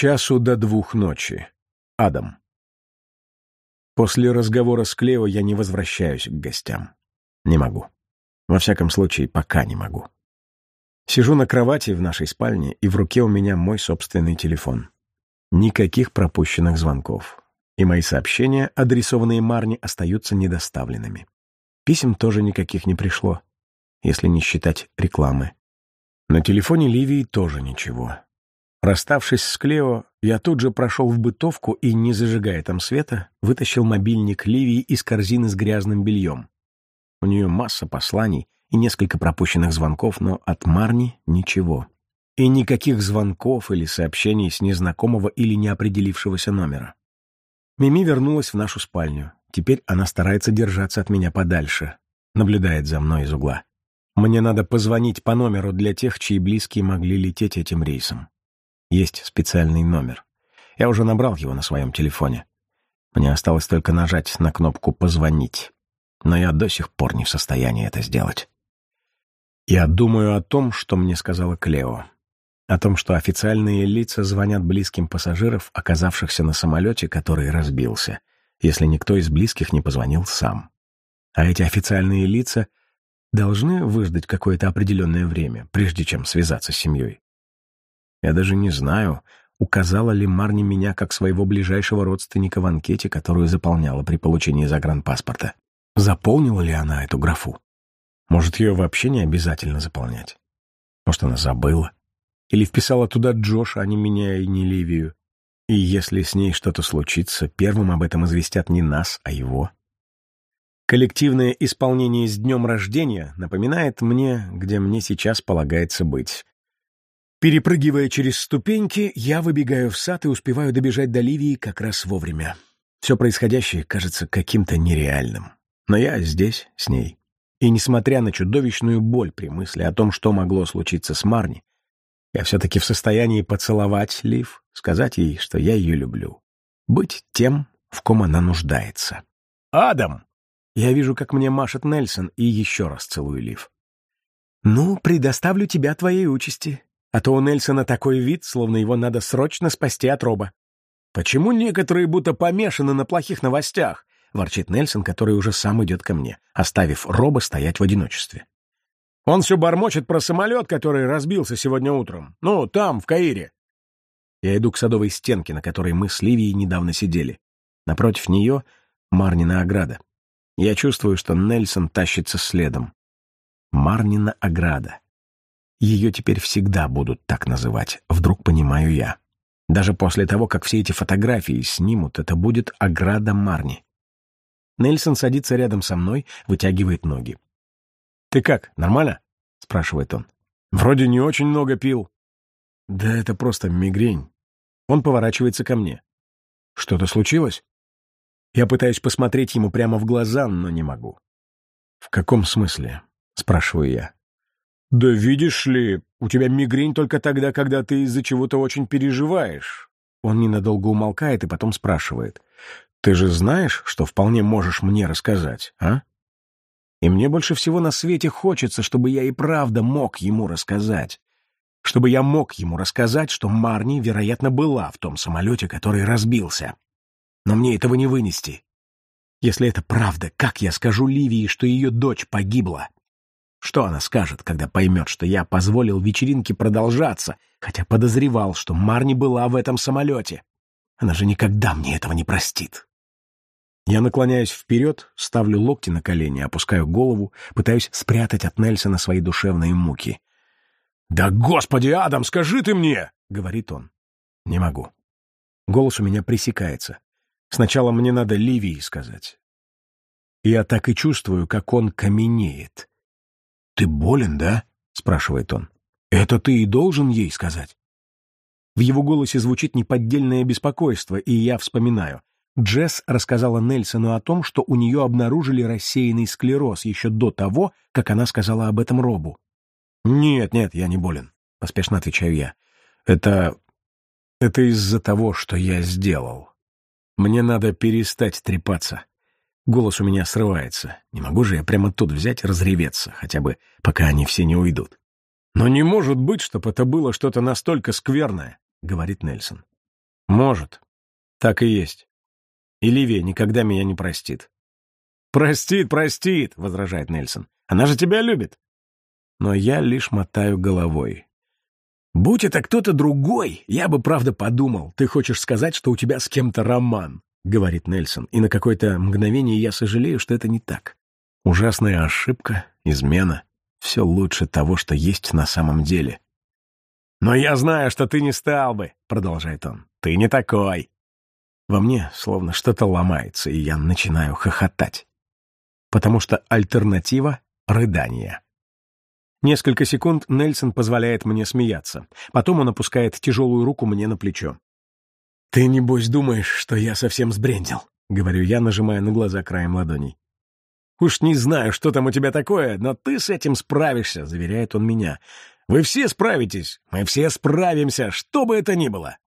часу до двух ночи. Адам. После разговора с Клео я не возвращаюсь к гостям. Не могу. Во всяком случае, пока не могу. Сижу на кровати в нашей спальне, и в руке у меня мой собственный телефон. Никаких пропущенных звонков. И мои сообщения, адресованные Марне, остаются недоставленными. Писем тоже никаких не пришло, если не считать рекламы. На телефоне Ливии тоже ничего. Расставшись с Клео, я тут же прошел в бытовку и, не зажигая там света, вытащил мобильник Ливии из корзины с грязным бельем. У нее масса посланий и несколько пропущенных звонков, но от Марни ничего. И никаких звонков или сообщений с незнакомого или неопределившегося номера. Мими вернулась в нашу спальню. Теперь она старается держаться от меня подальше. Наблюдает за мной из угла. Мне надо позвонить по номеру для тех, чьи близкие могли лететь этим рейсом. Есть специальный номер. Я уже набрал его на своем телефоне. Мне осталось только нажать на кнопку «Позвонить». Но я до сих пор не в состоянии это сделать. Я думаю о том, что мне сказала Клео. О том, что официальные лица звонят близким пассажиров, оказавшихся на самолете, который разбился, если никто из близких не позвонил сам. А эти официальные лица должны выждать какое-то определенное время, прежде чем связаться с семьей. Я даже не знаю, указала ли Марни меня как своего ближайшего родственника в анкете, которую заполняла при получении загранпаспорта. Заполнила ли она эту графу? Может, ее вообще не обязательно заполнять? Может, она забыла? Или вписала туда Джоша, а не меня и не Ливию? И если с ней что-то случится, первым об этом известят не нас, а его. Коллективное исполнение с днем рождения напоминает мне, где мне сейчас полагается быть. Перепрыгивая через ступеньки, я выбегаю в сад и успеваю добежать до Ливии как раз вовремя. Все происходящее кажется каким-то нереальным. Но я здесь, с ней. И несмотря на чудовищную боль при мысли о том, что могло случиться с Марни, я все-таки в состоянии поцеловать Лив, сказать ей, что я ее люблю. Быть тем, в ком она нуждается. «Адам!» Я вижу, как мне машет Нельсон, и еще раз целую Лив. «Ну, предоставлю тебя твоей участи», а то у Нельсона такой вид, словно его надо срочно спасти от роба. «Почему некоторые будто помешаны на плохих новостях?» — ворчит Нельсон, который уже сам идет ко мне, оставив роба стоять в одиночестве. «Он все бормочет про самолет, который разбился сегодня утром. Ну, там, в Каире». Я иду к садовой стенке, на которой мы с Ливией недавно сидели. Напротив нее — Марнина ограда. Я чувствую, что Нельсон тащится следом. Марнина ограда. Ее теперь всегда будут так называть, вдруг понимаю я. Даже после того, как все эти фотографии снимут, это будет ограда Марни. Нельсон садится рядом со мной, вытягивает ноги. «Ты как, нормально?» — спрашивает он. «Вроде не очень много пил». «Да это просто мигрень». Он поворачивается ко мне. «Что-то случилось?» Я пытаюсь посмотреть ему прямо в глаза, но не могу. «В каком смысле?» — спрашиваю я. «Да видишь ли, у тебя мигрень только тогда, когда ты из-за чего-то очень переживаешь». Он ненадолго умолкает и потом спрашивает. «Ты же знаешь, что вполне можешь мне рассказать, а?» И мне больше всего на свете хочется, чтобы я и правда мог ему рассказать. Чтобы я мог ему рассказать, что Марни, вероятно, была в том самолете, который разбился. Но мне этого не вынести. Если это правда, как я скажу Ливии, что ее дочь погибла? Что она скажет, когда поймет, что я позволил вечеринке продолжаться, хотя подозревал, что Марни была в этом самолете? Она же никогда мне этого не простит. Я наклоняюсь вперед, ставлю локти на колени, опускаю голову, пытаюсь спрятать от Нельсона свои душевные муки. «Да господи, Адам, скажи ты мне!» — говорит он. Не могу. Голос у меня пресекается. Сначала мне надо Ливии сказать. Я так и чувствую, как он каменеет. «Ты болен, да?» — спрашивает он. «Это ты и должен ей сказать». В его голосе звучит неподдельное беспокойство, и я вспоминаю. Джесс рассказала Нельсону о том, что у нее обнаружили рассеянный склероз еще до того, как она сказала об этом Робу. «Нет, нет, я не болен», — поспешно отвечаю я. «Это... это из-за того, что я сделал. Мне надо перестать трепаться. Голос у меня срывается. Не могу же я прямо тут взять разреветься, хотя бы пока они все не уйдут. «Но не может быть, чтобы это было что-то настолько скверное», — говорит Нельсон. Может. Так и есть. И Ливия никогда меня не простит. «Простит, простит», — возражает Нельсон. «Она же тебя любит». Но я лишь мотаю головой. «Будь это кто-то другой, я бы правда подумал. Ты хочешь сказать, что у тебя с кем-то роман», — говорит Нельсон. И на какое-то мгновение я сожалею, что это не так. Ужасная ошибка, измена — все лучше того, что есть на самом деле. «Но я знаю, что ты не стал бы», — продолжает он. «Ты не такой». Во мне словно что-то ломается, и я начинаю хохотать. Потому что альтернатива — рыдание. Несколько секунд Нельсон позволяет мне смеяться. Потом он опускает тяжелую руку мне на плечо. «Ты, небось, думаешь, что я совсем сбрендил?» — говорю я, нажимая на глаза краем ладоней. «Уж не знаю, что там у тебя такое, но ты с этим справишься», — заверяет он меня. Вы все справитесь, мы все справимся, что бы это ни было.